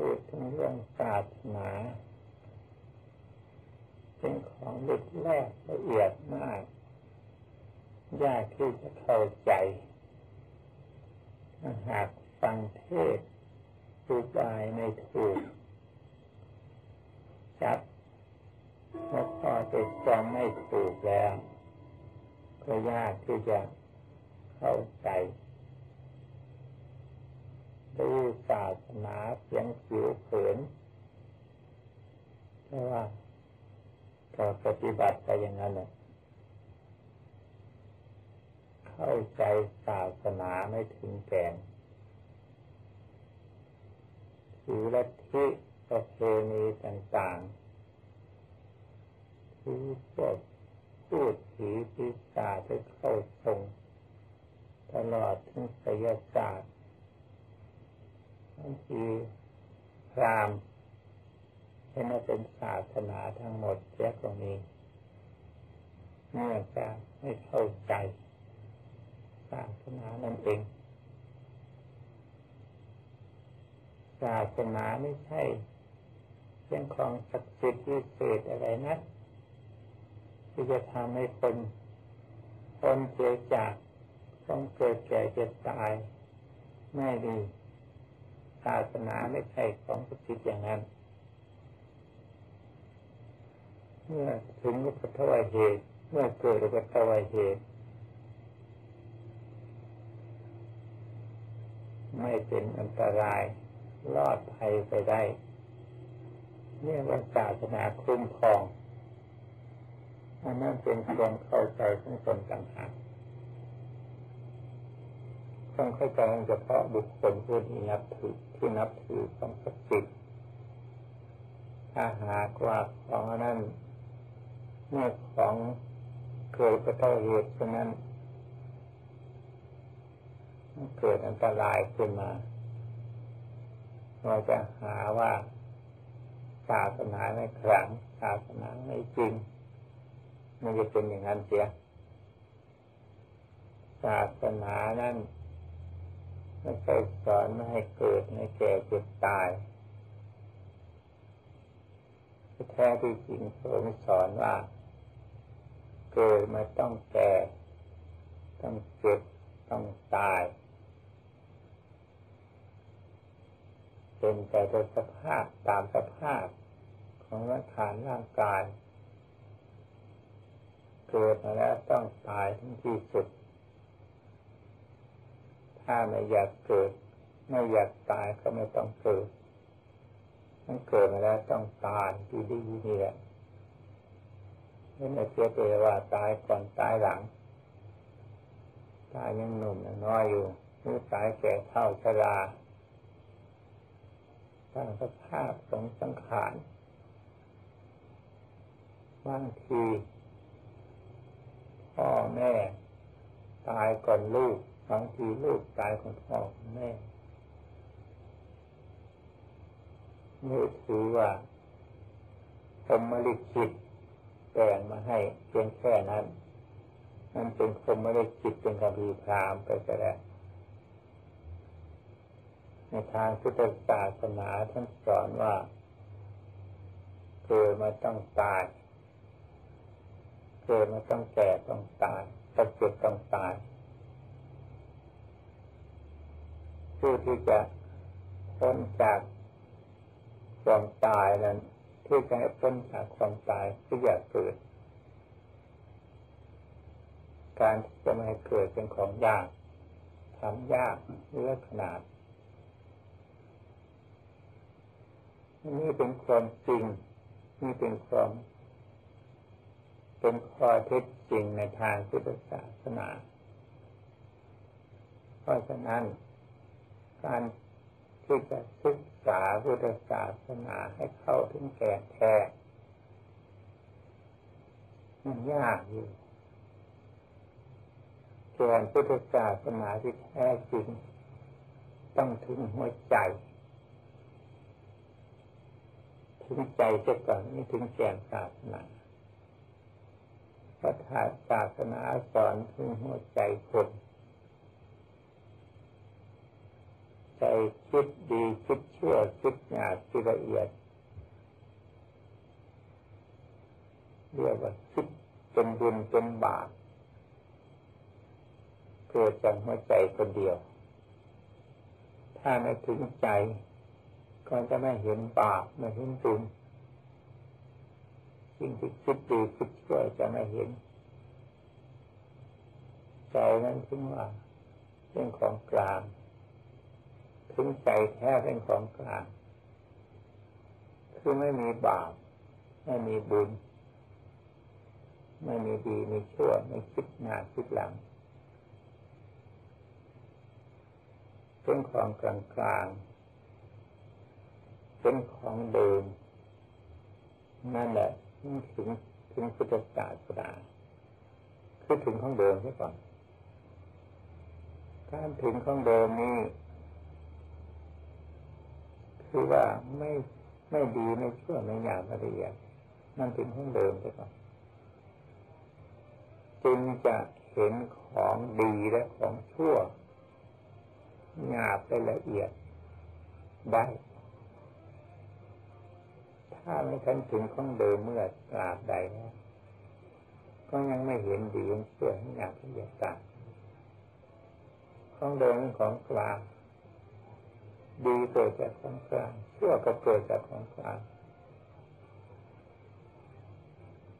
พูดถึงเรื่องศาสนาเป็นของลึกแรกละเอียดมาก ยากที่จะเข้าใจถ้าหากฟังเทศรูบายไม่ถูกจับแล้วพอจะจำไม่ถูกแล้ว ก็ยากที่จะเข้าใจ ดูศาสนาเพียงผิวเผินเพราะว่าก็ปฏิบัติไปอย่างนั้นเลยเข้าใจศาสนาไม่ถึงแก่นถือลัทธิประเพณีต่างๆที่พวกพูดผีพิศาจที่เข้าทรงตลอดถึงศิลศาสตร์ บางทีพรามเห็นว่าเป็นศาสนาทั้งหมดเสียก็มีเนื่องจากไม่เข้าใจศาสนานั่นเองศาสนาไม่ใช่เรื่องของศักดิ์สิทธิ์พิเศษอะไรนะที่จะทำให้คนคนเสียจากต้องเกิดแก่เจ็บตายไม่ดี ศาสนาไม่ใช่ของศักดิ์สิทธิอย่างนั้น เมื่อถึงอุปทวเหตุ เมื่อเกิดอุปทวเหตุ ไม่เป็นอันตราย รอดภัยไปได้เนี่ยว่าศาสนาคุ้มครองอันนั้นเป็นความเข้าใจของคนต่างหาก ต้องเข้าใจเฉพาะบุคคลผู้ที่นับถือที่นับถือของศักดิ์สิทธิ์ถ้าหากว่าของนั้นเมื่อของเกิดกระทบเหตุฉะนั้นเกิดอันตรายขึ้นมา เราจะหาว่าศาสนาไม่ขลังศาสนาไม่จริง มันจะเป็นอย่างนั้นเสียศาสนานั้น ไม่ใช่สอนไม่ให้เกิดไม่แก่เจ็บตายแท้ที่จริงพระองค์สอนว่า เกิดมาต้องแก่ ต้องเจ็บต้องตาย เป็นแต่โดยสภาพตามสภาพของร่างกายร่างกาย เกิดมาแล้วต้องตายทั้งที่สุด ถ้าไม่อยากเกิด ไม่อยากตายก็ไม่ต้องเกิดมันเกิดมาแล้วต้องตายดีดีนี่แหละไม่ได้เสียใจว่าตายก่อนตายหลัง ตายยังหนุ่มยังน้อยอยู่หรือตายแก่เท่าชราตั้งสภาพของสังขารบางทีพ่อแม่ ตายก่อนลูก บางทีลูกตายก่อนพ่อแม่นี่ถือว่าผมมลิขิตแปลงมาให้เพียงแค่นั้น มันเป็นคมมลิขิตเป็นคำพีพรามไปก็แล้วในทางพุทธศาสนาท่านสอนว่าเกิดมาต้องตายเกิดมาต้องแก่ต้องตายต้องเจ็บต้องตาย ผู้ที่จะพ้นจากความตายนั้นที่จะให้พ้นจากความตายที่อยากเกิด การจะไม่ให้เกิดเป็นของยากทำยากเลือกขนาดนี่เป็นความจริงนี่เป็นความ เป็นข้อเท็จจริงในทางพุทธศาสนา เพราะฉะนั้น การที่จะศึกษาพุทธศาสนาให้เข้าถึงแก่แท้มันยากอยู่แก่พุทธศาสนาที่แท้จริง ต้องถึงหัวใจถึงใจเสียก่อนนี่ถึงแก่ศาสนาพระศาสนาสอนถึงหัวใจคน ใจคิดดีคิดชั่วคิดหยาบคิดละเอียดเรียกว่าคิดเป็นบุญเป็นบาปเกิดจากหัวใจคนเดียว ถ้าไม่ถึงใจ ก็จะไม่เห็นบาปไม่เห็นบุญสิ่งที่คิดดีคิดชั่วจะไม่เห็น ใจนั้นถึงว่าเป็นของกลาง ถึงใจแท้เป็นของกลางคือไม่มีบาปไม่มีบุญ ไม่มีดีมีชั่วไม่คิดหน้าคิดหลังเป็นของกลางกลางเป็นของเดิมนั่นแหละถึงถึงพุทธศาสนาคือถึงของเดิมใช่ก่อนการถึงของเดิมนี้ คือว่าไม่ไม่ดีไม่ชั่วไม่หยาบไม่ละเอียดนั่นถึงของเดิมใช่ก่อนจึงจะเห็นของดีและของชั่วหยาบไปละเอียดได้ ถ้าไม่ทันถึงของเดิมเมื่อตราบใดนะก็ยังไม่เห็นดียังชื่ออยากละเอียดต่างของเดิมของกลาง ดีเกิดจากของกลางชั่วก็เกิดจากของกลาง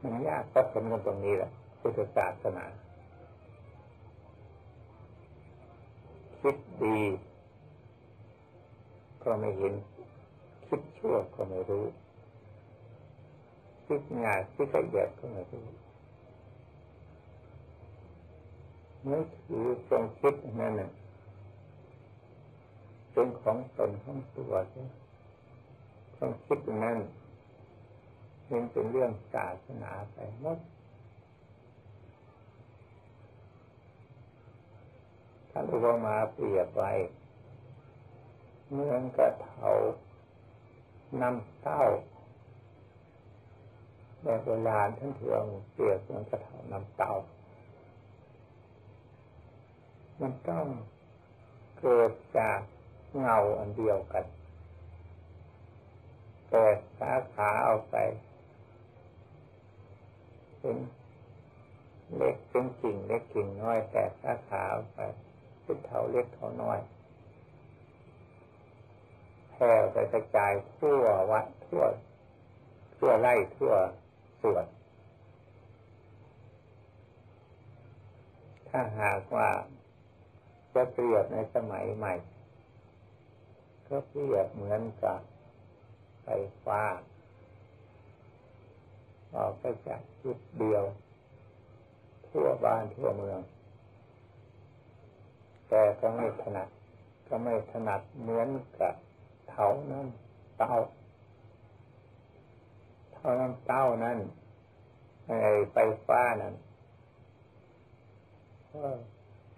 มันยากก็สมกันตรงนี้แหละพุทธศาสนาคิดดีก็ไม่เห็น คิดชั่วก็ไม่รู้ คิดงานคิดละเอียดก็ไม่รู้เมื่อถือตรงคิดนั่นน่ะ เป็นของตนของตัวความคิดอย่างนั้นเป็นเป็นเรื่องศาสนาไปหมดท่านอุปมาเปรียบไว้เมืองกระเถานำเต้าแบบโบราณท่านถือเปรียบเมือนกระเถานำเต้ามันต้องเกิดจาก เงาอันเดียวกันแต่สาขาเอาไปเป็นเล็กเป็นกิ่งเล็กกิ่งน้อยแต่สาขาเอาไปเป็นเท่าเล็กเท่าน้อยแผ่ไปกระจายทั่ววัดทั่ว ทั่วไร่ทั่วส่วนถ้าหากว่าจะเปรียบในสมัยใหม่ ก็เปรียบเหมือนกับไฟฟ้าออกไปจากจุดเดียว ทั่วบ้านทั่วเมือง แต่ก็ไม่ถนัด ก็ไม่ถนัดเหมือนกับเท่านั้นเต้าเท่านั้นเต้านั้นไอ้ไฟฟ้านั้น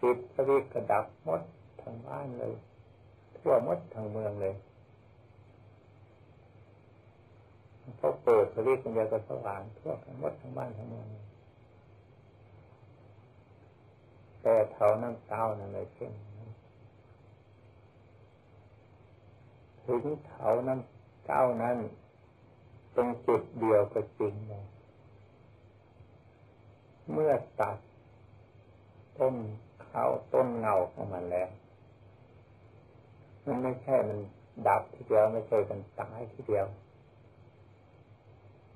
จิตสวิตกระดับหมดทั้งบ้านเลย ทั่วมดทางเมืองเลยเขาเปิดสวิตช์เดียวก็สว่างทั่วทั้งมดทั้งบ้านทั้งเมืองแต่เท่านั้นเต้านั่นเลยเช่นถึงเท่านั้นเต้านั้นตรงจุดเดียวก็จริงเลยเมื่อตัดต้นเขาต้นเงาของมันแล้ว มันไม่ใช่มันดับทีเดียวไม่ใช่มันตายทีเดียว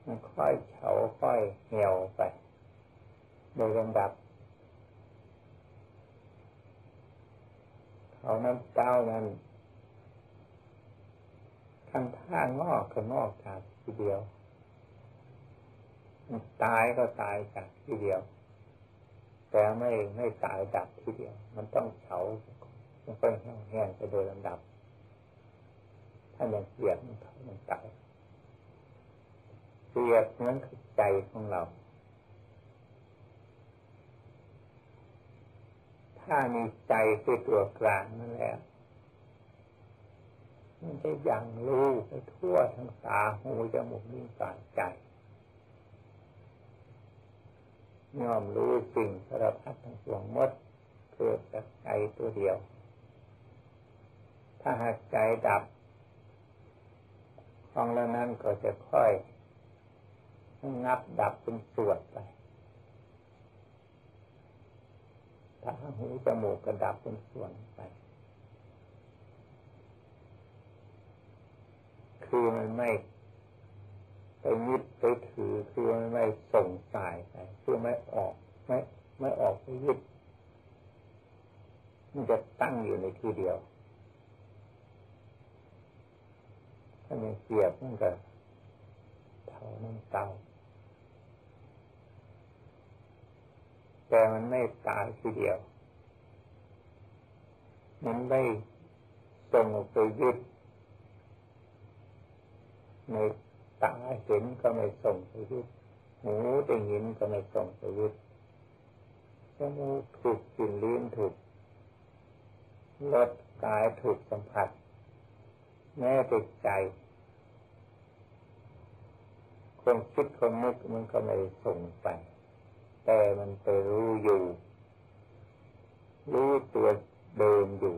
มันค่อยเฉาค่อยเหี่ยวไปโดยลำดับเขาน้ำเต้านั้นข้างท่างอกก็งอกจากทีเดียวมันตายก็ตายจากทีเดียว แต่ไม่ไม่ตายดับทีเดียว มันต้องเฉา มันก็แห้งไปโดยลำดับ ถ้ายังเสียดมันเมันตายเสียดนั้นคือใจของเรา ถ้ามีใจคือตัวกลางนั่นแหละมันจะยังรู้ไปทั่วทั้งตาหูจมูกนิ้วกายใจย่อมรู้สิ่งสารพัดทั้งปวงหมดเกิดจากใจตัวเดียว ถ้าหากใจดับของแล้วนั้นก็จะค่อยงับดับเป็นส่วนไป ถ้าหูจมูกก็ดับเป็นส่วนไป คือมันไม่ไปยึดไปถือ คือมันไม่ส่งสายไป คือไม่ออก ไม่ไม่ออกไปยึด มันจะตั้งอยู่ในที่เดียว ถ้ามันเสียบมันก็เท่าน้ำเตาแต่มันไม่ตายทีเดียว มันไม่ส่งออกไปยึดในตาเห็นก็ไม่ส่งไปยึดหูได้ยินก็ไม่ส่งไปยึดจมูกถูกกลิ่นลิ้นถูกรสกายถูกสัมผัส แม้แต่ใจคนคิดคนนึกมันก็ไม่ส่งไป แต่มันไปรู้อยู่ รู้ตัวเดิมอยู่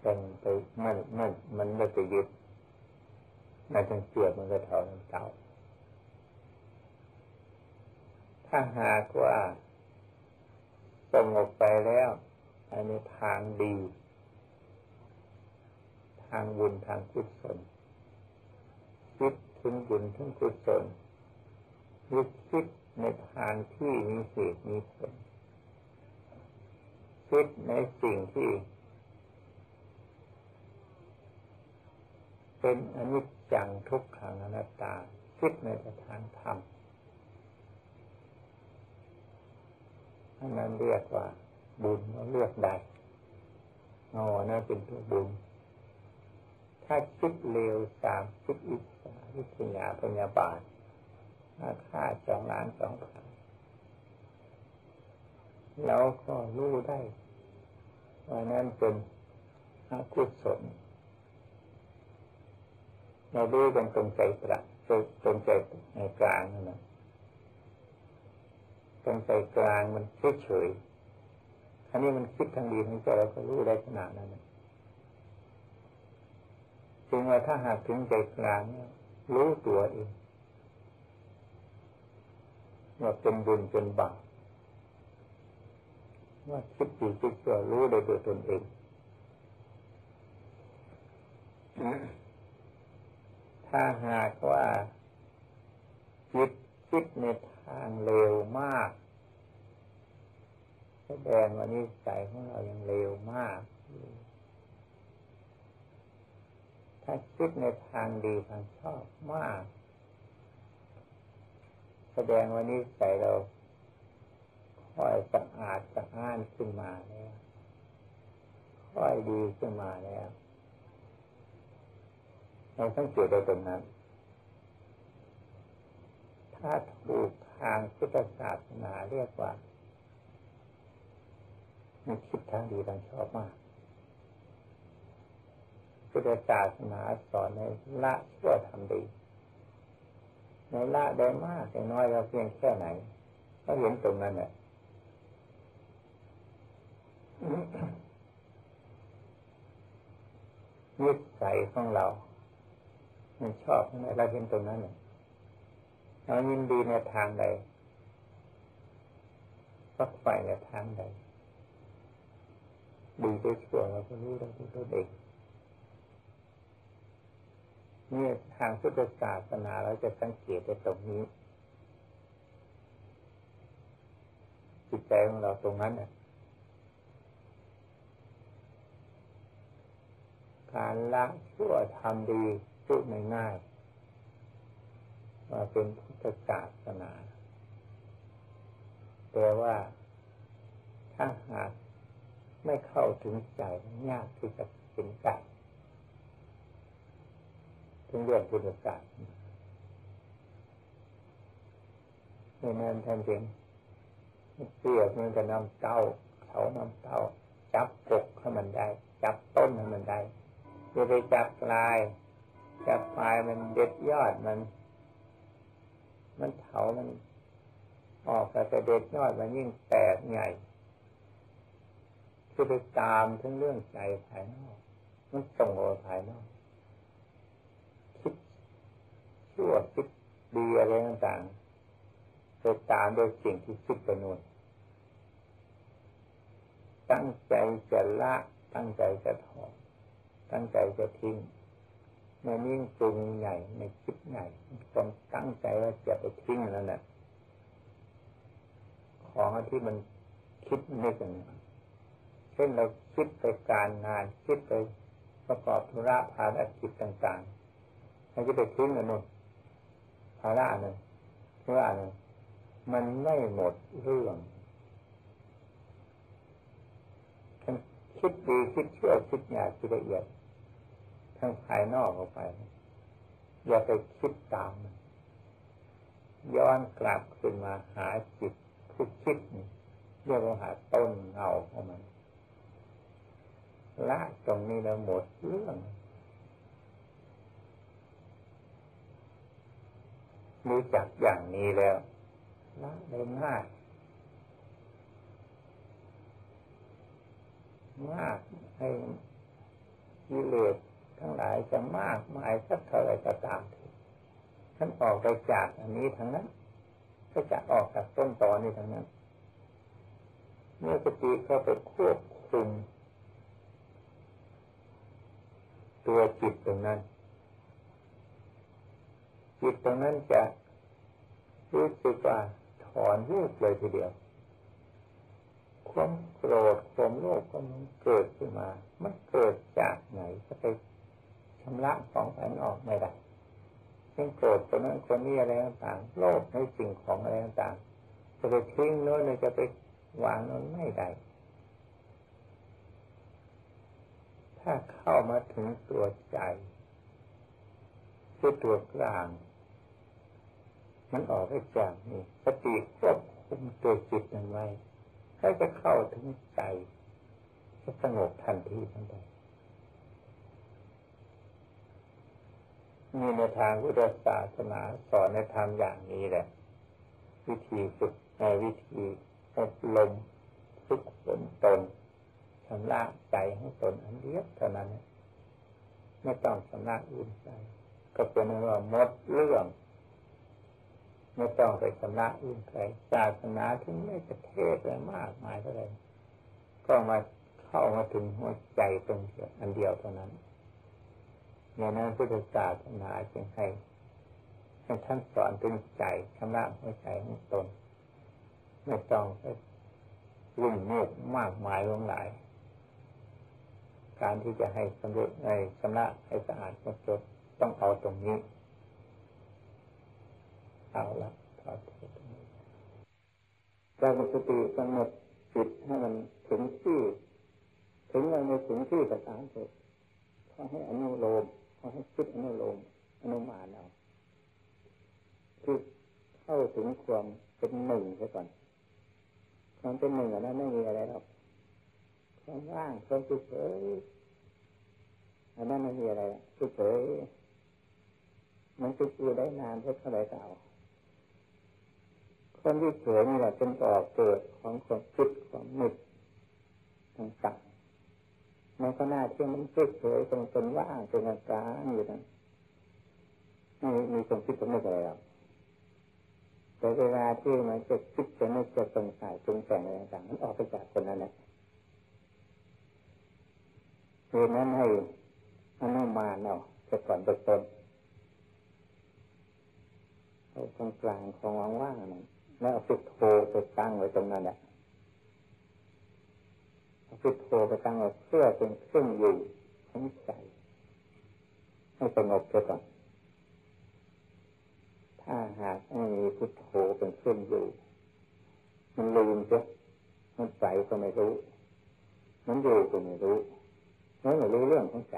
แต่ไปมันมันมันไม่ไปยึดมันจึงเสียบมันก็เท่านั้นเก่าถ้าหากว่าสงบไปแล้ว อันนี้ทางดี ทางบุญทางกุศลคิดถึงบุญถึงกุศลยึดคิดในทางที่มีเหตุมีผลคิดในสิ่งที่ เป็นอนิจจังทุกขังอนัตตาคิดในทางธรรมอันนั้นเรียกว่า บุญเลือกได้อ๋อนั่นเป็นตัวบุญ ถ้าคิดเร็วสามคิดอิจฉาวิทยาพยาบาลอาค่าสองล้านสองพันเราก็รู้ได้ว่านั้นเป็นอกุศลเราดูกันตรงใจประตรงใจในกลางนั่นแหละตรงใจกลางมันเฉยเฉย อันนี้มันคิดทางดีทางใจเราก็รู้ได้ขนาดนั้นจึงว่าถ้าหากถึงใจกลางรู้ตัวเองว่าเป็นบุญเป็นบาปว่าคิดดีคิดชั่วรู้ได้โดยตนเองถ้าหากว่าคิดคิดในทางเร็วมาก ดงว่านิสัยของเรายังเร็วมาก ถ้าคิดในทางดีทางชอบมาก แสดงว่านิสัยเราค่อยสะอาดสะอ้านขึ้นมาแล้วค่อยดีขึ้นมาแล้วเราต้องเกิดได้ตรงนั้น ถ้าถูกทางพุทธศาสนาเรียกว่า มันคิดทางดีทางชอบมากพุทธศาสนาสอนในละชั่วทำดี ในละได้มากได้น้อยเราเพียงแค่ไหนก็เห็นตรงนั้นแหละนิสัยของเรา มันชอบอะไรเราเห็นตรงนั้นเนี่ยเรายินดีในทางใดฝักใฝ่ในทางใด ดีไปชั่วเราก็รู้ได้ด้วยตัวเองนี่ทางพุทธศาสนาเราจะสังเกตในตรงนี้ จิตใจของเราตรงนั้นเนี่ยการละชั่วทำดีพูดง่ายๆว่าเป็นพุทธศาสนาแต่ว่าถ้าหาก ไม่เข้าถึงใจยากที่จะเป็นใจถึงเรื่องพุทธศาสนาในนั้นท่านจึงเปรียบมันกับน้ำเต้าเขาน้ำเต้า จับกกให้มันได้ จับต้นให้มันได้จะไปจับปลาย จับปลายมันเด็ดยอดมัน มันเถามันออกแต่เด็ดยอดมันยิ่งแตกใหญ่ จะไปตามทั้งเรื่องใจภายนอกมันส่งออกภายนอกคิดชั่วคิดดีอะไรต่างๆไปตามโดยสิ่งที่คิดไปนู่นตั้งใจจะละตั้งใจจะถอนตั้งใจจะทิ้งในนิ่งปรุงใหญ่ในคิดใหญ่ต้องตั้งใจว่าจะไปทิ้งนั่นแหละของที่มันคิดไม่ถึง เช่นเราคิดไปการงานคิดไปประกอบธุระภารกิจต่างๆเราจะไปทิ้งอันนู้นภาระหนึ่งธุระหนึ่งมันไม่หมดเรื่องคิดดีคิดเชั่วคิดหยาบคิดละเอียดทั้งภายนอกออกไป อย่าไปคิดตามย้อนกลับขึ้นมาหาจิตผู้คิดเรียกว่าหาต้นเงาของมัน ละตรงนี้แล้วหมดเรื่องรู้จักอย่างนี้แล้วละได้ง่ายมากให้กิเลสทั้งหลายจะมากมายสักเท่าไรก็ตามท่านออกไปจากอันนี้ทั้งนั้น ก็จะออกจากต้นตอนี้ทั้งนั้น เมื่อสติเข้าไปควบคุม ตัวจิตตรงนั้น จิตตรงนั้นจะรู้สึกว่าถอนรูปเลยทีเดียว ความโกรธความโลภก็มันเกิดขึ้นมา มันเกิดจากไหนจะไปชำระของภายนออกไม่ได้เช่นโกรธคนนั้นคนนี้อะไรต่างโลภในสิ่งของอะไรต่างจะไปทิ้งโน้นจะไปวางโน้นไม่ได้ ถ้าเข้ามาถึงตัวใจคือตัวกลาง มันออกไปจากนี่สติควบคุมตัวจิตนั้นไว้ให้จะเข้าถึงใจจะสงบทันทีทันใดมีในทางพุทธศาสนาสอนในทางอย่างนี้แหละ วิธีฝึกในวิธีอบรมฝึกฝนตน ชำระใจให้ตนอันเดียวเท่านั้นไม่ต้องชำระอื่นใจก็เป็นว่าหมดเรื่องไม่ต้องไปชำระอื่นใครศาสนาถึงไม่จะเทศอะไรมากมายเท่าไรก็มาเข้ามาถึงหัวใจตรงเดียวอันเดียวเท่านั้นอย่างนั้นพุทธศาสนาจึงให้ท่านสอนถึงใจชำระหัวใจของตนไม่ต้องไปรุ่มโมกมากมายหลงหลาย การที่จะให้สำเร็จในชำระให้สะอาดหมดจดต้องเอาตรงนี้ เอาละถอดตรงนี้การสติกำหนดจิตให้มันถึงที่ ถึงยังไม่ถึงที่ก็ตามเถอะขอให้อนุโลมขอให้คิดอนุโลมอนุมานเอาคือเข้าถึงความเป็นหนึ่งซะก่อนความเป็นหนึ่งอันนั้นไม่มีอะไรหรอกความว่างความเฉย อันนั้นไม่มีอะไรคือเฉยมันจะอยู่ได้นานเท่าไรก็เอาความที่เฉยนี่แหละเป็นต่อเกิดของความคิดความนึกต่างๆในขณะที่มันเฉยๆตรงเป็นว่างเป็นอาการอยู่นั้นม่มีความคิดความนึกอะไรหรอกแต่เวลาที่มันจะคิดจะนึกจะสงสัยปรุงแต่งอะไรต่างๆมันออกไปจากคนนั้นแหละเหตุนั้นให้ เอาจะก่อนเบื้องต้นเอาตรงกลางของว่างๆนั้นแล้วเอาพุทโธไปตั้งไว้ตรงนั้นแหละเอาพุทโธไปตั้งไว้เพื่อเป็นเครื่องอยู่ของใจให้สงบไปก่อนถ้าหากไม่มีพุทโธเป็นเครื่องอยู่ มันลืมจ้ะมันใสก็ไม่รู้ มันอยู่ก็ไม่รู้มันไม่รู้เรื่องของใจ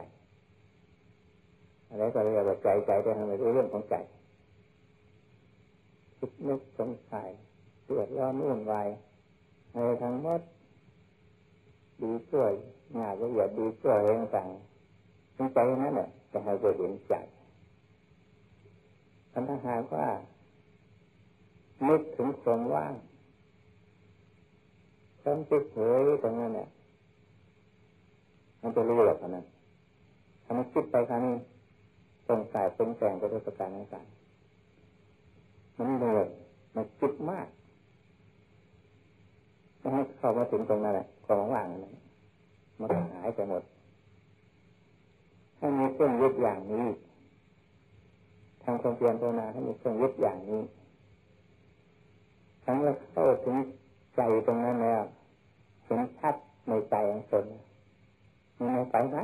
อะไรก็เรียกว่าใจใจแต่ไม่รู้เรื่องของใจคิดนึกสงสัยเดือดร้อนวุ่นวายอะไรทั้งหมดดีช่วยงานละเอียดดีช่วยอะไรต่างๆใจนั้นแหละจะให้เราเห็นใจถ้าหากว่านึกถึงความว่างความเฉยตรงนั้นเนี่ยมันจะรู้หรอกนั้นถ้ามันคิดไปครั้งนี้ ตรงสายตรงแสงไปด้วยประการต่างๆมันเหนื่อยมันคิดมากจะให้เข้ามาถึงตรงนั้นแหละความว่างนั้นมันหายไปหมดให้มีเครื่องยึดอย่างนี้ทางความเพียรภาวนาให้มีเครื่องยึดอย่างนี้ทั้งเราเข้าถึงใจตรงนั้นแล้วเห็นชัดในใจของตนมันไปไหน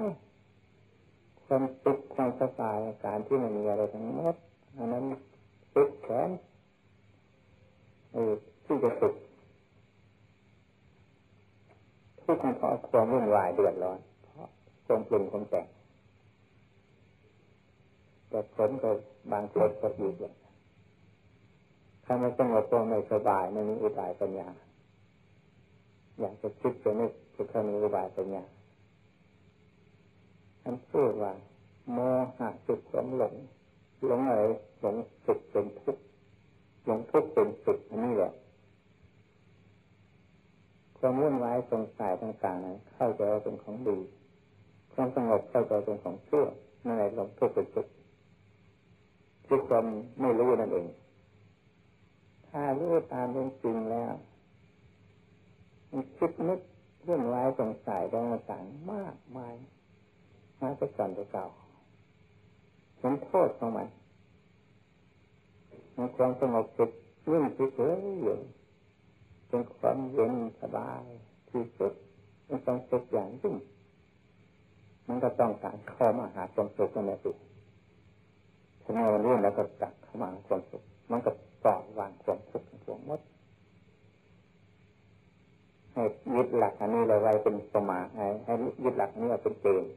ความตุกความสบายการที่มันมีอะไรทั้งหมดอันนั้นตุกแขนเออที่จะสุดทุกข์เพราะความวุ่นวายเดือดร้อนเพราะความปรุงความแต่งแต่ผลก็บางคนก็อยู่อย่างถ้าไม่สงบตัวไม่สบายไม่มีอุบายปัญญา อยากจะคิดจะนึกจะเข้ามีอุบายปัญญา ท่านพูดว่าโมหะสุขหลงหลงหลงอะไรหลงสุขเป็นทุกข์หลงทุกข์เป็นสุขอันนี้แหละความวุ่นวายสงสัยต่างๆนั้นเข้าใจว่าเป็นของดีความสงบเข้าใจเป็นของชั่วนั่นแหละหลงทุกข์เป็นสุขคือความไม่รู้นั่นเอง ถ้ารู้ตามเป็นจริงแล้วคิดนึกเรื่องร้ายสงสัยต่างๆมากมาย มาจะก่อนจะเก่าเห็นโทษของมันมันความสงบจิตยิ่งจิตเฉยอยู่เป็นความเย็นสบายที่สุดมันต้องสุขอย่างยิ่งมันก็ต้องการเข้ามาหาความสุขนั่นแหละสิถ้าเราเรื่องแล้วก็จับเข้ามาความสุข มันก็ปล่อยวางความทุกข์ทั้งหมดให้ยึดหลักอันนี้เราไว้เป็นสมาให้ให้ยึดหลักนี้เป็นเกณฑ์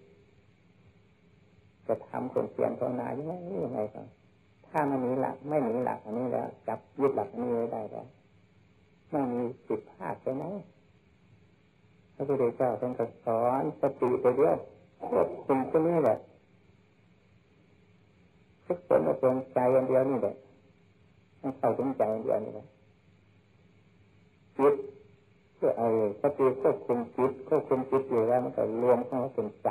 จะทำคนเพียรภาวนายังไงยังไงก็ถ้ามันมีหลักไม่มีหลักอันนี้แล้วจับยึดหลักอันนี้ไว้ได้แล้วไม่มีสิทธิพลาดไปไหนพระพุทธเจ้าท่านก็สอนสติไปเรื่อยควบคุมตัวนี้แหละทุกคนมาตรงใจอันเดียวนี่แหละต้องเข้าถึงใจอันเดียวนี่แหละจิตเพื่อเอาสติควบคุมจิตควบคุมจิตอยู่แล้วมันก็รวมเข้ามาเป็นใจ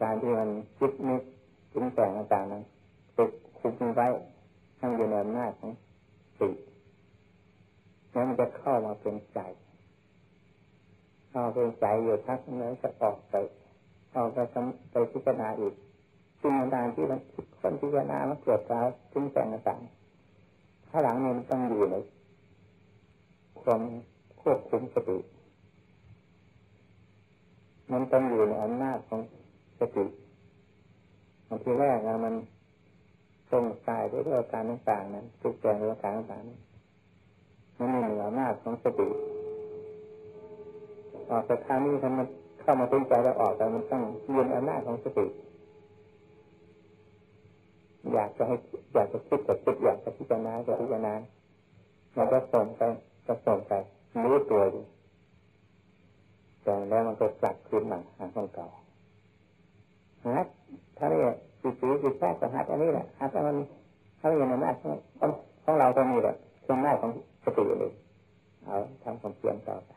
การที่มันคิดนึกปรุงแต่งต่างนั้นฝึกคุมไว้ทั้งอยู่ในอำนาจของสิแล้วมันจะเข้ามาเป็นใจ เข้าเป็นใจอยู่ทักนั้นจะออกไปเอาไปไปพิจารณาอีกสิ่งต่างๆที่มันคิดคนพิจารณามันเกิดการปรุงแต่งต่างข้าหลังนี้มันต้องอยู่ในความควบคุมสติมันต้องอยู่ในอำนาจของ สติบางทีแรกนะมันตรงกายด้วยอาการต่างๆนั้นทุกแรงด้วยอาการต่างๆนั้นมันมีเหนืออำนาจของสติออกจากทางนี้ถ้ามันเข้ามาถึงใจแล้วออกแต่มันต้องเรียนอำนาจของสติอยากจะให้อยากจะคิดกับคิดอยากจะพิจารณาจะพิจารณามันก็ส่งไปก็ส่งไปรู้ตัวดีแต่แล้วมันก็กลับคืนมาหาของเก่า หัดถ้าเรียกสิสีสิแท้ก็หัดอันนี้แหละหัดมันเขาอย่างนั้นของของเราตรงนี้แหละเครื่องหน้าของสติเลยเอาทำความเพียรต่อไป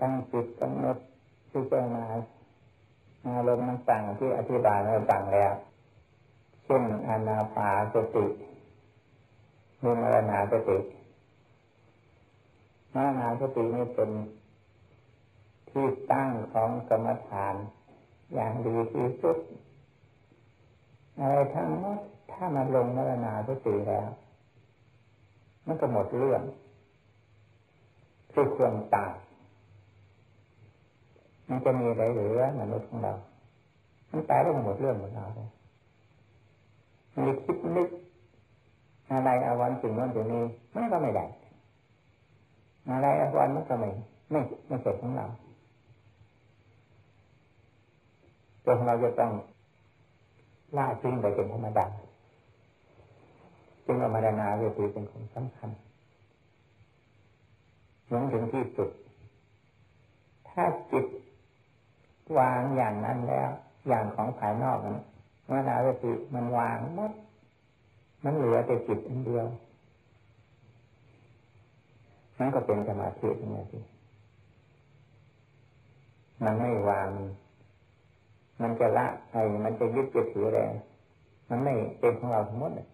ตั้งจิตตั้งนึกพิจารณาอารมณ์ต่างๆที่อธิบายมาต่างแล้วเช่นอนาปาสติมีมรณาสติมรณาสตินี่เป็นที่ตั้งของกรรมฐาน อย่างดีที่สุดอะไรทั้งหมดถ้ามันลงมรณาสติแล้ว มันก็หมดเรื่องคือความตายมันจะมีอะไรเหลือมนุษย์ของเรา มันตายแล้วหมดเรื่องหมดราวเลยมีคิดนึกอะไรอาวันสิ่งนั้นสิ่งนี้มันก็ไม่ได้อะไรอาวันมันก็ไม่ไม่ไม่เสร็จของเรา ตัวของเราจะต้องล่าทิ้งไปเป็นธรรมดาจึงเอามาดนาเวทีเป็นของสำคัญหลงถึงที่สุด ถ้าจิตวางอย่างนั้นแล้ว อย่างของภายนอกนั้นมนาเวทีมันวางหมด มันเหลือแต่จิตอันเดียวนั่นก็เป็นสมาธินี่มันไม่วาง มันจะละไอมันจะยึดจะถืออะไรมันไม่เป็นของเราทั้งหมดเลย